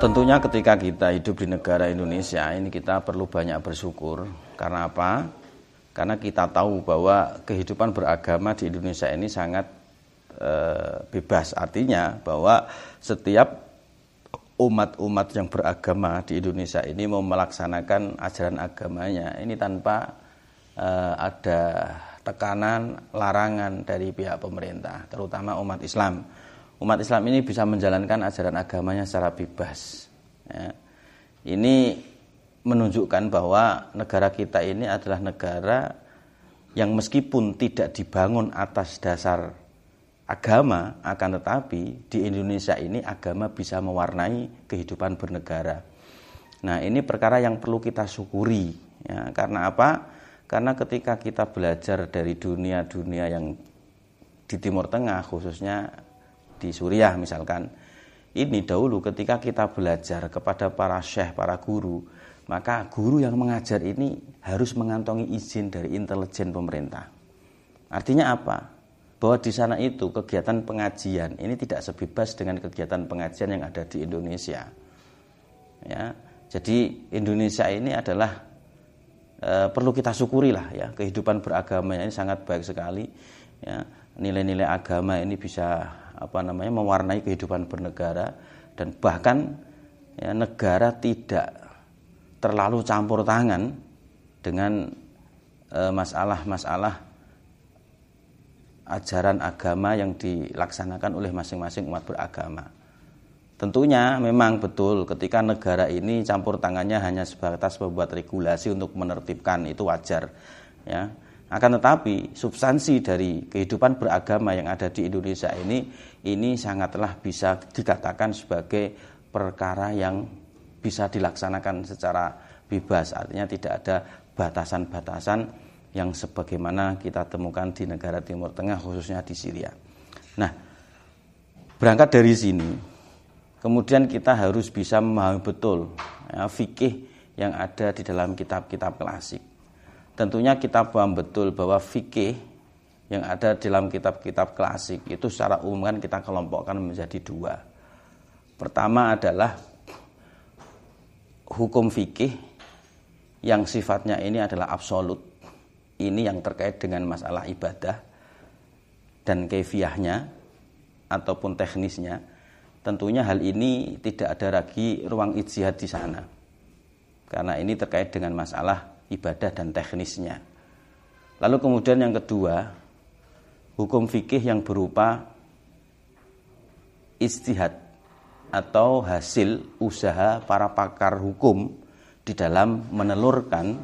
Tentunya ketika kita hidup di negara Indonesia ini kita perlu banyak bersyukur. Karena apa? Karena kita tahu bahwa kehidupan beragama di Indonesia ini sangat e, bebas. Artinya bahwa setiap umat-umat yang beragama di Indonesia ini mau melaksanakan ajaran agamanya ini tanpa e, ada tekanan, larangan dari pihak pemerintah, terutama umat Islam umat Islam ini bisa menjalankan ajaran agamanya secara bebas. Ya. Ini menunjukkan bahwa negara kita ini adalah negara yang meskipun tidak dibangun atas dasar agama, akan tetapi di Indonesia ini agama bisa mewarnai kehidupan bernegara. Nah ini perkara yang perlu kita syukuri. Ya. Karena apa? Karena ketika kita belajar dari dunia-dunia yang di Timur Tengah khususnya di Suriah misalkan. Ini dahulu ketika kita belajar kepada para syekh, para guru, maka guru yang mengajar ini harus mengantongi izin dari intelijen pemerintah. Artinya apa? Bahwa di sana itu kegiatan pengajian ini tidak sebebas dengan kegiatan pengajian yang ada di Indonesia. Ya, jadi Indonesia ini adalah e, perlu kita syukuri lah ya kehidupan beragamanya ini sangat baik sekali. Ya, nilai-nilai agama ini bisa apa namanya mewarnai kehidupan bernegara dan bahkan ya, negara tidak terlalu campur tangan dengan eh, masalah-masalah ajaran agama yang dilaksanakan oleh masing-masing umat beragama. Tentunya memang betul ketika negara ini campur tangannya hanya sebatas membuat regulasi untuk menertibkan itu wajar ya akan tetapi substansi dari kehidupan beragama yang ada di Indonesia ini ini sangatlah bisa dikatakan sebagai perkara yang bisa dilaksanakan secara bebas. Artinya tidak ada batasan-batasan yang sebagaimana kita temukan di negara Timur Tengah khususnya di Syria. Nah, berangkat dari sini kemudian kita harus bisa memahami betul ya, fikih yang ada di dalam kitab-kitab klasik tentunya kita paham betul bahwa fikih yang ada dalam kitab-kitab klasik itu secara umum kan kita kelompokkan menjadi dua. Pertama adalah hukum fikih yang sifatnya ini adalah absolut. Ini yang terkait dengan masalah ibadah dan kefiahnya ataupun teknisnya. Tentunya hal ini tidak ada lagi ruang ijtihad di sana. Karena ini terkait dengan masalah ibadah dan teknisnya. Lalu kemudian yang kedua, hukum fikih yang berupa istihad atau hasil usaha para pakar hukum di dalam menelurkan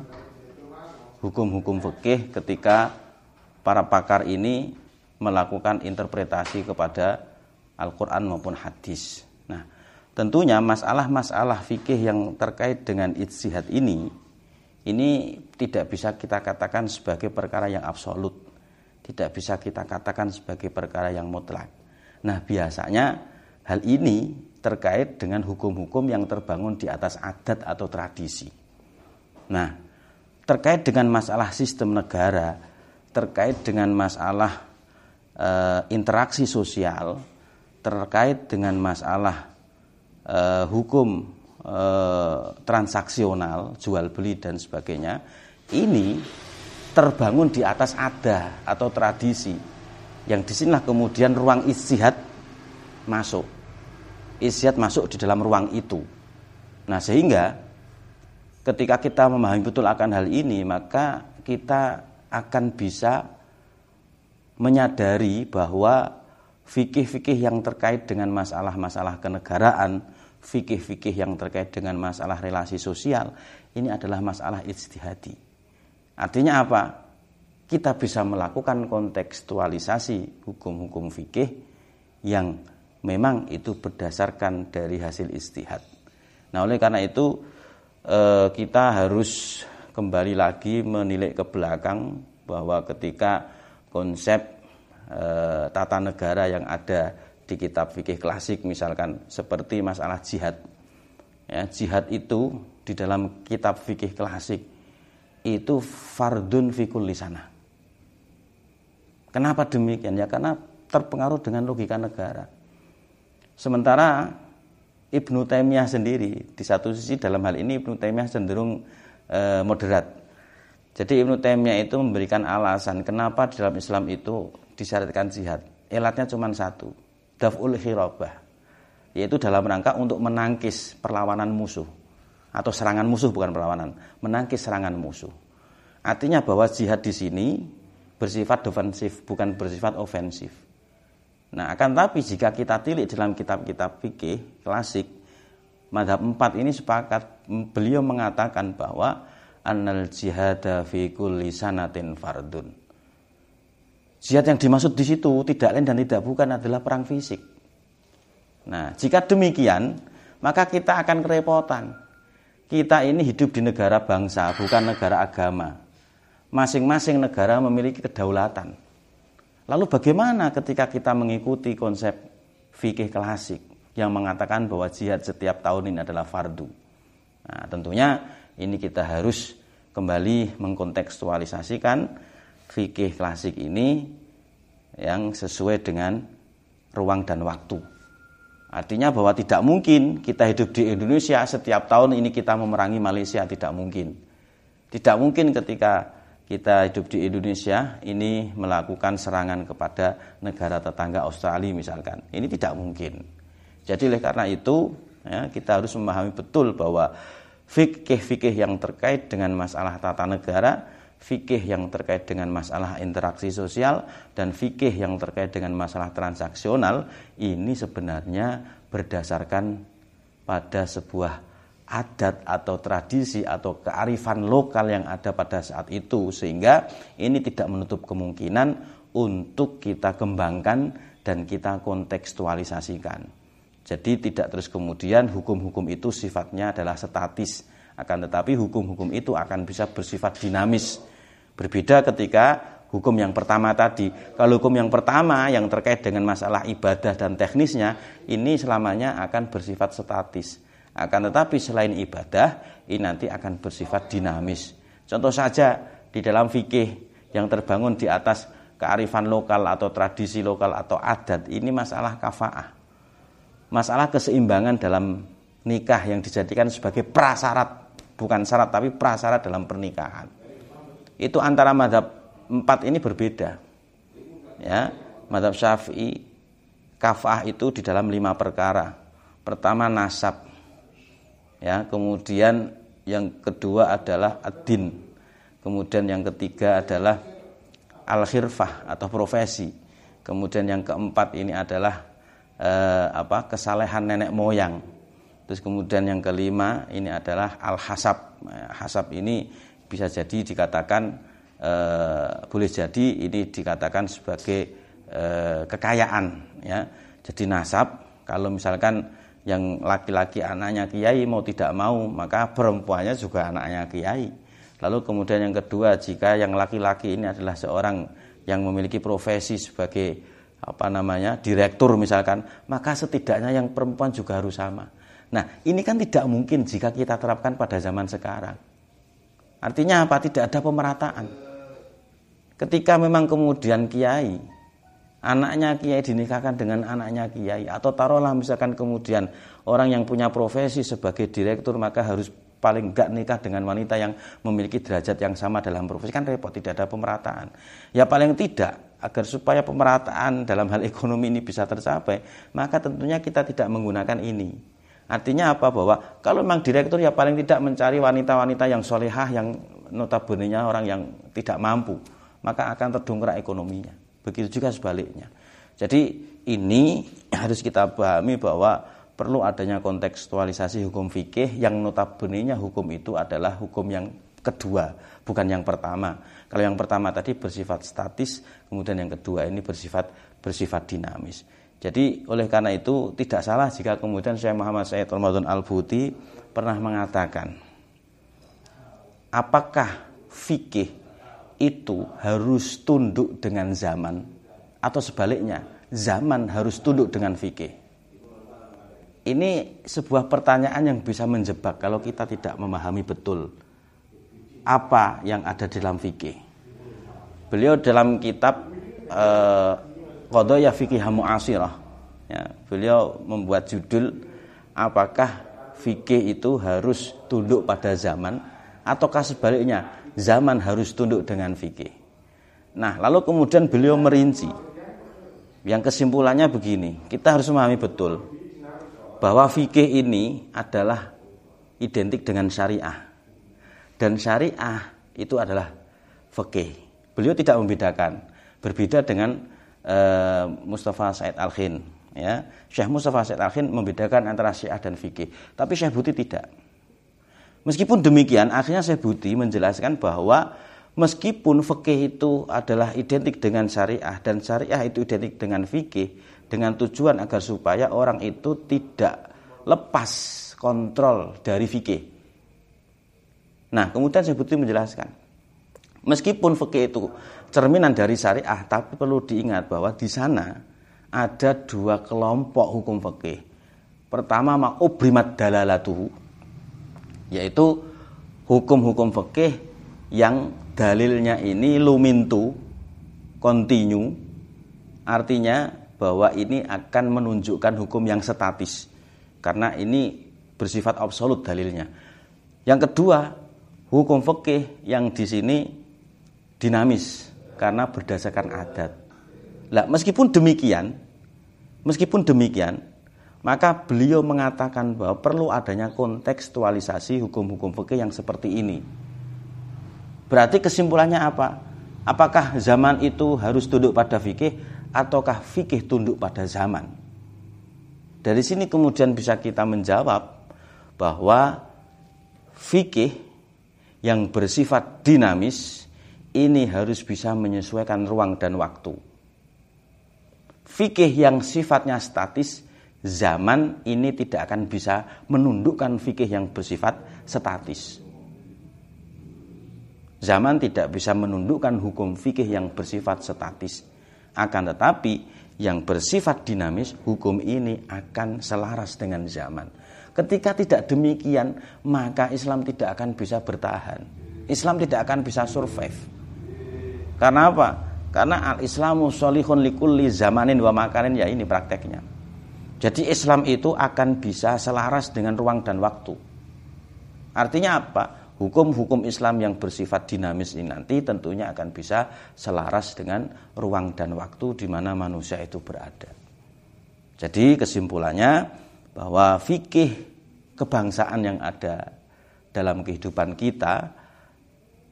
hukum-hukum fikih ketika para pakar ini melakukan interpretasi kepada Al-Quran maupun hadis. Nah, tentunya masalah-masalah fikih yang terkait dengan istihad ini ini tidak bisa kita katakan sebagai perkara yang absolut, tidak bisa kita katakan sebagai perkara yang mutlak. Nah, biasanya hal ini terkait dengan hukum-hukum yang terbangun di atas adat atau tradisi. Nah, terkait dengan masalah sistem negara, terkait dengan masalah e, interaksi sosial, terkait dengan masalah e, hukum Eh, transaksional, jual beli dan sebagainya, ini terbangun di atas ada atau tradisi. Yang di sinilah kemudian ruang istihad masuk. Istihad masuk di dalam ruang itu. Nah sehingga ketika kita memahami betul akan hal ini, maka kita akan bisa menyadari bahwa fikih-fikih yang terkait dengan masalah-masalah kenegaraan, fikih-fikih yang terkait dengan masalah relasi sosial ini adalah masalah ijtihadi. Artinya apa? Kita bisa melakukan kontekstualisasi hukum-hukum fikih yang memang itu berdasarkan dari hasil istihad. Nah, oleh karena itu eh, kita harus kembali lagi menilai ke belakang bahwa ketika konsep eh, tata negara yang ada di kitab fikih klasik misalkan seperti masalah jihad. Ya, jihad itu di dalam kitab fikih klasik itu fardun fikul lisana. Kenapa demikian? Ya karena terpengaruh dengan logika negara. Sementara Ibnu Taimiyah sendiri di satu sisi dalam hal ini Ibnu Taimiyah cenderung e, moderat. Jadi Ibnu Taimiyah itu memberikan alasan kenapa di dalam Islam itu disyaratkan jihad. Elatnya cuma satu, daf'ul khirabah. Yaitu dalam rangka untuk menangkis perlawanan musuh atau serangan musuh bukan perlawanan, menangkis serangan musuh. Artinya bahwa jihad di sini bersifat defensif bukan bersifat ofensif. Nah, akan tapi jika kita tilik dalam kitab-kitab fikih klasik, madhab empat ini sepakat beliau mengatakan bahwa annal jihada fi kulli sanatin fardun. Jihad yang dimaksud di situ tidak lain dan tidak bukan adalah perang fisik. Nah, jika demikian, maka kita akan kerepotan. Kita ini hidup di negara bangsa, bukan negara agama. Masing-masing negara memiliki kedaulatan. Lalu bagaimana ketika kita mengikuti konsep fikih klasik yang mengatakan bahwa jihad setiap tahun ini adalah fardu? Nah, tentunya ini kita harus kembali mengkontekstualisasikan fikih klasik ini yang sesuai dengan ruang dan waktu. Artinya bahwa tidak mungkin kita hidup di Indonesia setiap tahun ini kita memerangi Malaysia, tidak mungkin. Tidak mungkin ketika kita hidup di Indonesia ini melakukan serangan kepada negara tetangga Australia misalkan. Ini tidak mungkin. Jadi oleh karena itu ya, kita harus memahami betul bahwa fikih-fikih yang terkait dengan masalah tata negara, fikih yang terkait dengan masalah interaksi sosial, dan fikih yang terkait dengan masalah transaksional ini sebenarnya berdasarkan pada sebuah adat atau tradisi atau kearifan lokal yang ada pada saat itu sehingga ini tidak menutup kemungkinan untuk kita kembangkan dan kita kontekstualisasikan. Jadi tidak terus kemudian hukum-hukum itu sifatnya adalah statis, akan tetapi hukum-hukum itu akan bisa bersifat dinamis. Berbeda ketika hukum yang pertama tadi. Kalau hukum yang pertama yang terkait dengan masalah ibadah dan teknisnya, ini selamanya akan bersifat statis. Akan tetapi selain ibadah, ini nanti akan bersifat dinamis. Contoh saja di dalam fikih yang terbangun di atas kearifan lokal atau tradisi lokal atau adat, ini masalah kafaah. Masalah keseimbangan dalam nikah yang dijadikan sebagai prasyarat, bukan syarat tapi prasyarat dalam pernikahan. Itu antara madhab empat ini berbeda. Ya, madhab syafi'i kafah itu di dalam lima perkara. Pertama nasab, ya kemudian yang kedua adalah adin kemudian yang ketiga adalah al khirfah atau profesi kemudian yang keempat ini adalah eh, apa kesalehan nenek moyang terus kemudian yang kelima ini adalah al hasab hasab ini bisa jadi dikatakan eh, boleh jadi ini dikatakan sebagai eh, kekayaan ya. Jadi nasab kalau misalkan yang laki-laki anaknya kiai mau tidak mau maka perempuannya juga anaknya kiai. Lalu kemudian yang kedua jika yang laki-laki ini adalah seorang yang memiliki profesi sebagai apa namanya direktur misalkan maka setidaknya yang perempuan juga harus sama nah ini kan tidak mungkin jika kita terapkan pada zaman sekarang. Artinya apa? Tidak ada pemerataan. Ketika memang kemudian kiai anaknya kiai dinikahkan dengan anaknya kiai atau taruhlah misalkan kemudian orang yang punya profesi sebagai direktur maka harus paling enggak nikah dengan wanita yang memiliki derajat yang sama dalam profesi. Kan repot tidak ada pemerataan. Ya paling tidak agar supaya pemerataan dalam hal ekonomi ini bisa tercapai maka tentunya kita tidak menggunakan ini artinya apa bahwa kalau memang direktur ya paling tidak mencari wanita-wanita yang solehah yang notabene orang yang tidak mampu maka akan terdongkrak ekonominya Begitu juga sebaliknya. Jadi ini harus kita pahami bahwa perlu adanya kontekstualisasi hukum fikih yang notabene hukum itu adalah hukum yang kedua, bukan yang pertama. Kalau yang pertama tadi bersifat statis, kemudian yang kedua ini bersifat bersifat dinamis. Jadi oleh karena itu tidak salah jika kemudian saya Muhammad Said Ramadan Al-Buti pernah mengatakan apakah fikih itu harus tunduk dengan zaman? Atau sebaliknya zaman harus tunduk dengan fikih? Ini sebuah pertanyaan yang bisa menjebak kalau kita tidak memahami betul apa yang ada dalam fikih. Beliau dalam kitab eh, Qadaya Fikih Mu'asirah ya, beliau membuat judul apakah fikih itu harus tunduk pada zaman ataukah sebaliknya zaman harus tunduk dengan fikih. Nah, lalu kemudian beliau merinci. Yang kesimpulannya begini, kita harus memahami betul bahwa fikih ini adalah identik dengan syariah. Dan syariah itu adalah fikih. Beliau tidak membedakan. Berbeda dengan uh, Mustafa Said Al-Khin ya. Syekh Mustafa Said Al-Khin membedakan antara Syiah dan fikih tapi Syekh Buti tidak. Meskipun demikian akhirnya Syekh Buti menjelaskan bahwa meskipun fikih itu adalah identik dengan syariah dan syariah itu identik dengan fikih dengan tujuan agar supaya orang itu tidak lepas kontrol dari fikih. Nah kemudian Syekh Buti menjelaskan meskipun fikih itu cerminan dari syariah tapi perlu diingat bahwa di sana ada dua kelompok hukum fikih. Pertama ma'ubrimat dalalatuhu yaitu hukum-hukum fikih yang dalilnya ini lumintu kontinu artinya bahwa ini akan menunjukkan hukum yang statis karena ini bersifat absolut dalilnya. Yang kedua, hukum fikih yang di sini dinamis karena berdasarkan adat. Lah, meskipun demikian, meskipun demikian, maka beliau mengatakan bahwa perlu adanya kontekstualisasi hukum-hukum fikih yang seperti ini. Berarti kesimpulannya apa? Apakah zaman itu harus tunduk pada fikih ataukah fikih tunduk pada zaman? Dari sini kemudian bisa kita menjawab bahwa fikih yang bersifat dinamis ini harus bisa menyesuaikan ruang dan waktu fikih yang sifatnya statis zaman ini tidak akan bisa menundukkan fikih yang bersifat statis. Zaman tidak bisa menundukkan hukum fikih yang bersifat statis. Akan tetapi yang bersifat dinamis, hukum ini akan selaras dengan zaman. Ketika tidak demikian, maka Islam tidak akan bisa bertahan. Islam tidak akan bisa survive. Karena apa? Karena al-Islamu solihun likulli zamanin wa makanin ya ini prakteknya. Jadi Islam itu akan bisa selaras dengan ruang dan waktu. Artinya apa? Hukum-hukum Islam yang bersifat dinamis ini nanti tentunya akan bisa selaras dengan ruang dan waktu di mana manusia itu berada. Jadi kesimpulannya bahwa fikih kebangsaan yang ada dalam kehidupan kita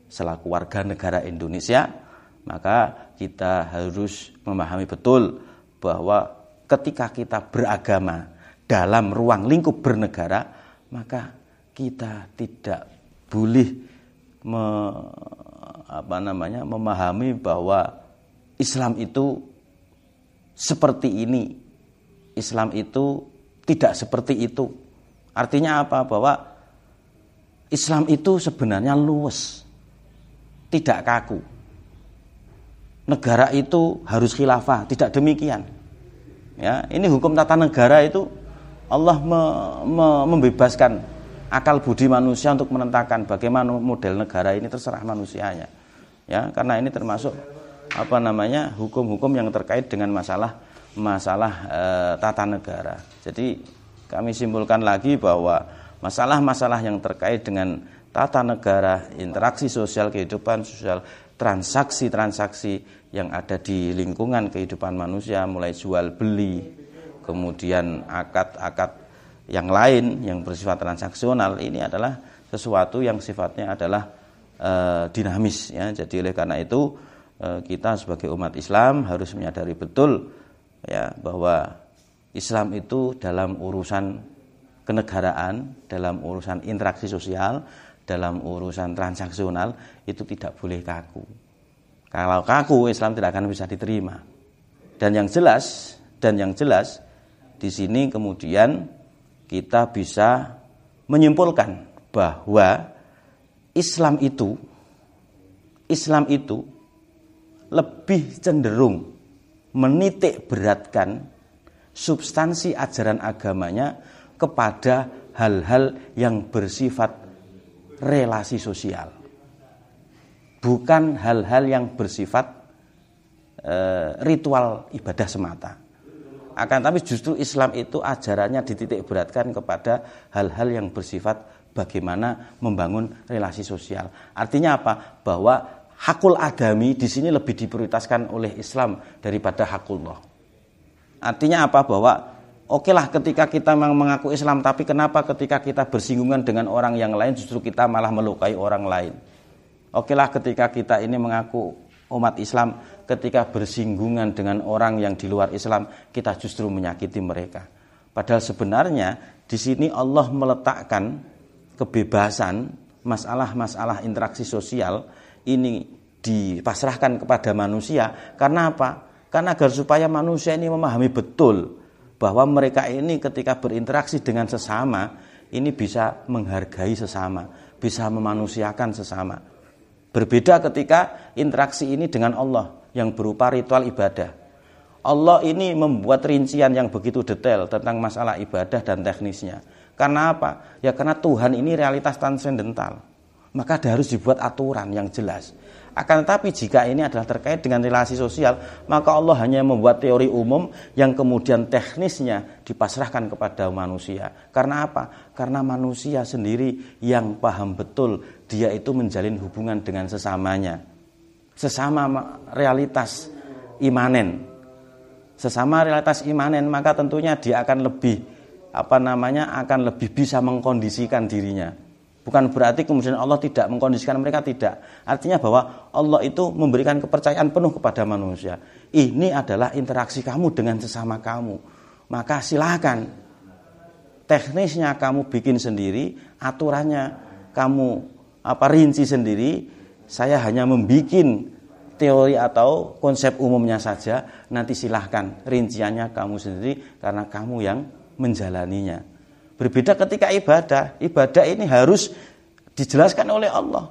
selaku warga negara Indonesia maka kita harus memahami betul bahwa ketika kita beragama dalam ruang lingkup bernegara, maka kita tidak boleh me, apa namanya memahami bahwa Islam itu seperti ini. Islam itu tidak seperti itu. Artinya apa? Bahwa Islam itu sebenarnya luwes. Tidak kaku negara itu harus khilafah, tidak demikian. Ya, ini hukum tata negara itu Allah me, me, membebaskan akal budi manusia untuk menentukan bagaimana model negara ini terserah manusianya. Ya, karena ini termasuk apa namanya hukum-hukum yang terkait dengan masalah masalah e, tata negara. Jadi kami simpulkan lagi bahwa masalah-masalah yang terkait dengan tata negara, interaksi sosial, kehidupan sosial transaksi-transaksi yang ada di lingkungan kehidupan manusia mulai jual beli kemudian akad-akad yang lain yang bersifat transaksional ini adalah sesuatu yang sifatnya adalah e, dinamis ya. Jadi oleh karena itu e, kita sebagai umat Islam harus menyadari betul ya bahwa Islam itu dalam urusan kenegaraan dalam urusan interaksi sosial dalam urusan transaksional itu tidak boleh kaku. Kalau kaku Islam tidak akan bisa diterima. Dan yang jelas dan yang jelas di sini kemudian kita bisa menyimpulkan bahwa Islam itu Islam itu lebih cenderung menitik beratkan substansi ajaran agamanya kepada hal-hal yang bersifat relasi sosial. Bukan hal-hal yang bersifat e, ritual ibadah semata. Akan tapi justru Islam itu ajarannya dititik beratkan kepada hal-hal yang bersifat bagaimana membangun relasi sosial. Artinya apa? Bahwa hakul adami di sini lebih diprioritaskan oleh Islam daripada hakullah. Artinya apa? Bahwa oke lah ketika kita mengaku Islam, tapi kenapa ketika kita bersinggungan dengan orang yang lain justru kita malah melukai orang lain? Oke lah ketika kita ini mengaku umat Islam, ketika bersinggungan dengan orang yang di luar Islam, kita justru menyakiti mereka. Padahal sebenarnya di sini Allah meletakkan kebebasan masalah-masalah interaksi sosial ini dipasrahkan kepada manusia karena apa? Karena agar supaya manusia ini memahami betul bahwa mereka ini ketika berinteraksi dengan sesama ini bisa menghargai sesama, bisa memanusiakan sesama. Berbeda ketika interaksi ini dengan Allah yang berupa ritual ibadah. Allah ini membuat rincian yang begitu detail tentang masalah ibadah dan teknisnya. Karena apa? Ya karena Tuhan ini realitas transendental. Maka harus dibuat aturan yang jelas. Akan tetapi jika ini adalah terkait dengan relasi sosial, maka Allah hanya membuat teori umum yang kemudian teknisnya dipasrahkan kepada manusia. Karena apa? Karena manusia sendiri yang paham betul dia itu menjalin hubungan dengan sesamanya sesama realitas imanen. Sesama realitas imanen maka tentunya dia akan lebih apa namanya akan lebih bisa mengkondisikan dirinya. Bukan berarti kemudian Allah tidak mengkondisikan mereka tidak. Artinya bahwa Allah itu memberikan kepercayaan penuh kepada manusia. Ini adalah interaksi kamu dengan sesama kamu. Maka silakan teknisnya kamu bikin sendiri, aturannya kamu apa rinci sendiri, saya hanya membuat teori atau konsep umumnya saja, nanti silahkan rinciannya kamu sendiri karena kamu yang menjalaninya. Berbeda ketika ibadah, ibadah ini harus dijelaskan oleh Allah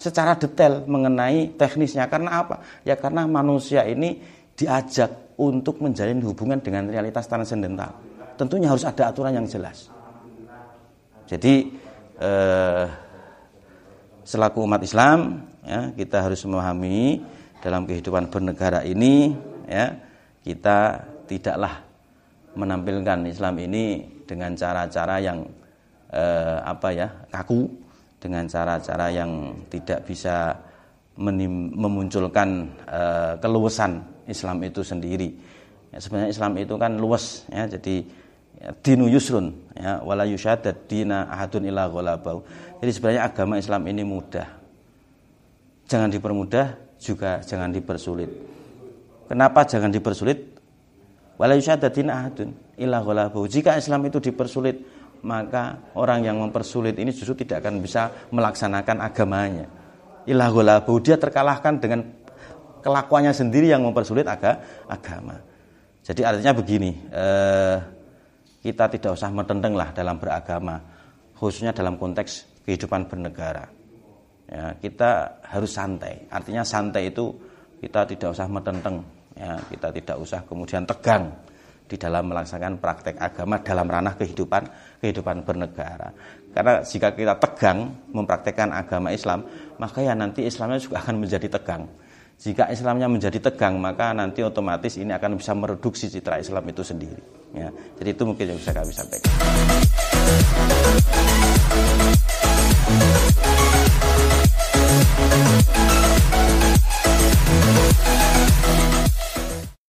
secara detail mengenai teknisnya. Karena apa? Ya karena manusia ini diajak untuk menjalin hubungan dengan realitas transendental. Tentunya harus ada aturan yang jelas. Jadi eh, selaku umat Islam ya kita harus memahami dalam kehidupan bernegara ini ya kita tidaklah menampilkan Islam ini dengan cara-cara yang eh, apa ya kaku dengan cara-cara yang tidak bisa menim, memunculkan eh, keluasan Islam itu sendiri ya, sebenarnya Islam itu kan luas ya jadi ya, dinu yusrun ya wala yusyadad dina ahadun illa ghalabau jadi sebenarnya agama Islam ini mudah jangan dipermudah, juga jangan dipersulit. Kenapa jangan dipersulit? Wala yusyadatin ahadun illa ghalabahu. Jika Islam itu dipersulit, maka orang yang mempersulit ini justru tidak akan bisa melaksanakan agamanya. Illa ghalabahu. Dia terkalahkan dengan kelakuannya sendiri yang mempersulit aga, agama. Jadi artinya begini, eh, kita tidak usah metenteng lah dalam beragama, khususnya dalam konteks kehidupan bernegara ya, kita harus santai. Artinya santai itu kita tidak usah metenteng, ya, kita tidak usah kemudian tegang di dalam melaksanakan praktek agama dalam ranah kehidupan kehidupan bernegara. Karena jika kita tegang mempraktekkan agama Islam, maka ya nanti Islamnya juga akan menjadi tegang. Jika Islamnya menjadi tegang, maka nanti otomatis ini akan bisa mereduksi citra Islam itu sendiri. Ya, jadi itu mungkin yang bisa kami sampaikan.